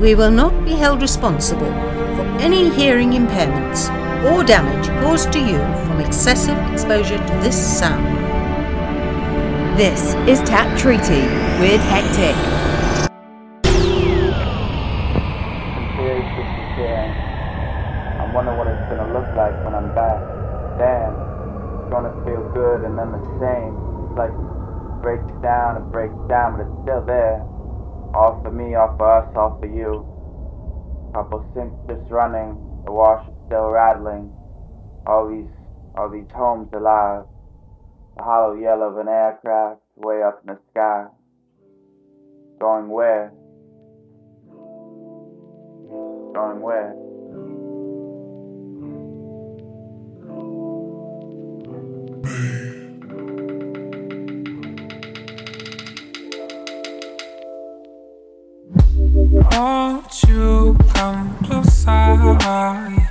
we will not be held responsible for any hearing impairments or damage caused to you from excessive exposure to this sound. This is Tap Treaty with Hectic. I wonder what it's gonna look like when I'm back. Damn, it's gonna feel good and then the same. It's like breaks down and breaks down, but it's still there. All for me, all for us, all for you. Couple synths just running, the wash is still rattling. All these, all these homes alive. The hollow yell of an aircraft way up in the sky. Going where? Going where? Won't you come closer?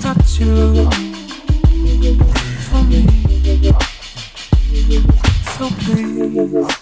touch you for me. So please.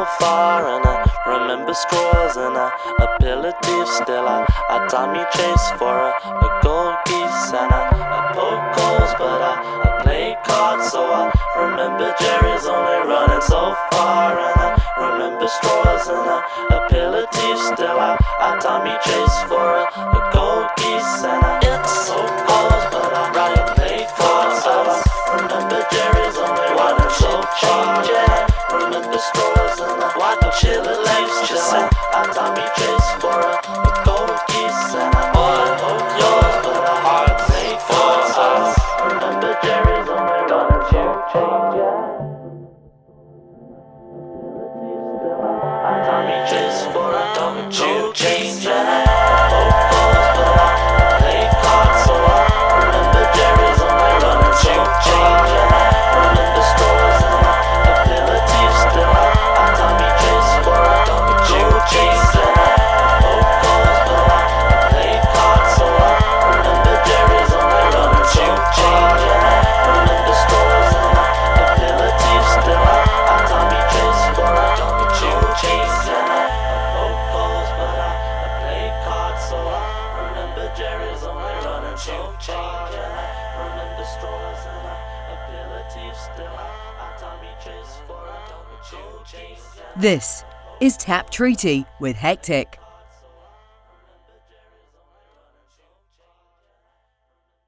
so far and I remember straws and I a pillar thief still. I I me chase for a, a gold geese and I, I poke holes but I, I play cards. So I remember Jerry's only running so far and I remember straws and I a pillar thief still. I I me chase for a, a gold geese and I This is Tap Treaty with Hectic.